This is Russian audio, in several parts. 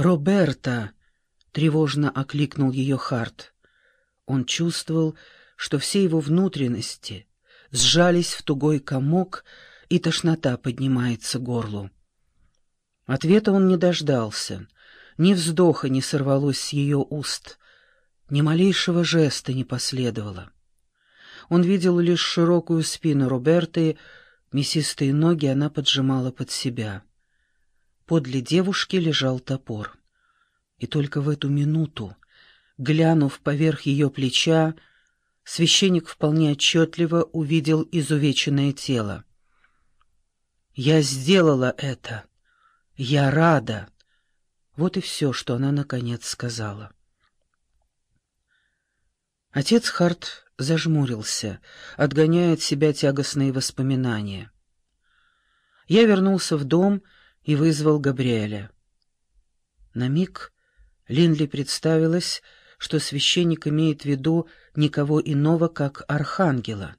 «Роберта!» — тревожно окликнул ее Харт. Он чувствовал, что все его внутренности сжались в тугой комок, и тошнота поднимается к горлу. Ответа он не дождался, ни вздоха не сорвалось с ее уст, ни малейшего жеста не последовало. Он видел лишь широкую спину Роберты, мясистые ноги она поджимала под себя. Подле девушки лежал топор. И только в эту минуту, глянув поверх ее плеча, священник вполне отчетливо увидел изувеченное тело. «Я сделала это! Я рада!» Вот и все, что она, наконец, сказала. Отец Харт зажмурился, отгоняя от себя тягостные воспоминания. Я вернулся в дом и вызвал Габриэля. На миг Линли представилась, что священник имеет в виду никого иного, как архангела.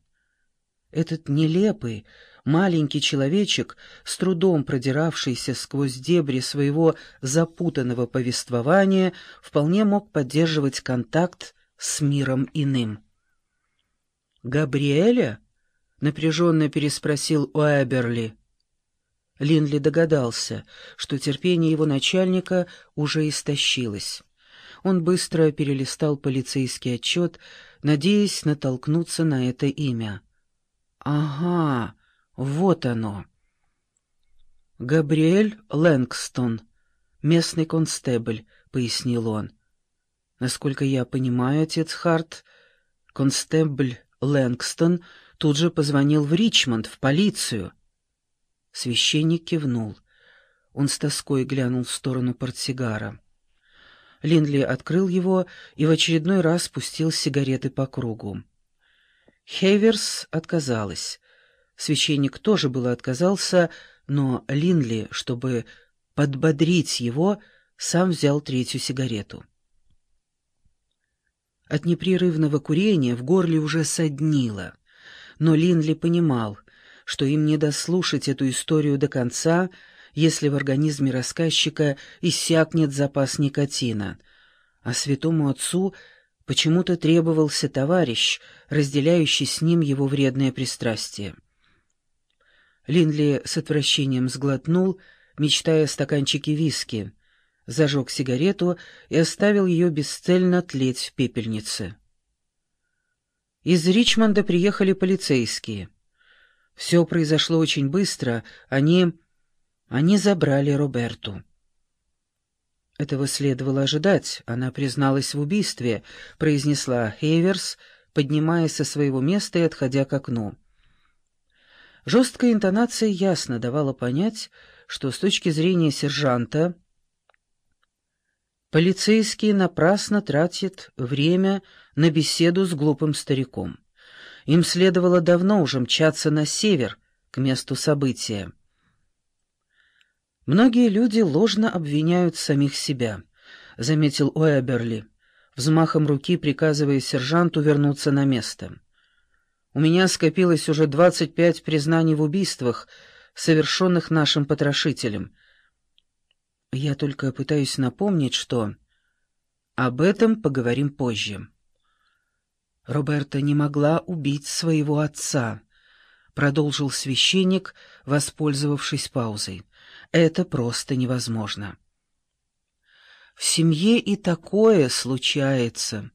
Этот нелепый, маленький человечек, с трудом продиравшийся сквозь дебри своего запутанного повествования, вполне мог поддерживать контакт с миром иным. «Габриэля?» — напряженно переспросил Уэберли. Линли догадался, что терпение его начальника уже истощилось. Он быстро перелистал полицейский отчет, надеясь натолкнуться на это имя. «Ага, вот оно!» «Габриэль Лэнгстон, местный констебль», — пояснил он. «Насколько я понимаю, отец Харт, констебль Лэнгстон тут же позвонил в Ричмонд, в полицию». Священник кивнул. Он с тоской глянул в сторону портсигара. Линдли открыл его и в очередной раз спустил сигареты по кругу. Хейверс отказалась. Священник тоже было отказался, но Линли, чтобы подбодрить его, сам взял третью сигарету. От непрерывного курения в горле уже соднило, но Линли понимал — что им не дослушать эту историю до конца, если в организме рассказчика иссякнет запас никотина. А святому отцу почему-то требовался товарищ, разделяющий с ним его вредное пристрастие. Линли с отвращением сглотнул, мечтая о стаканчике виски, зажег сигарету и оставил ее бесцельно тлеть в пепельнице. Из Ричмонда приехали полицейские — все произошло очень быстро. Они... они забрали Роберту. Этого следовало ожидать. Она призналась в убийстве, произнесла Хейверс, поднимаясь со своего места и отходя к окну. Жесткая интонация ясно давала понять, что с точки зрения сержанта полицейские напрасно тратят время на беседу с глупым стариком. Им следовало давно уже мчаться на север, к месту события. «Многие люди ложно обвиняют самих себя», — заметил Уэберли, взмахом руки приказывая сержанту вернуться на место. «У меня скопилось уже двадцать пять признаний в убийствах, совершенных нашим потрошителем. Я только пытаюсь напомнить, что... Об этом поговорим позже». Роберта не могла убить своего отца, продолжил священник, воспользовавшись паузой. Это просто невозможно. В семье и такое случается,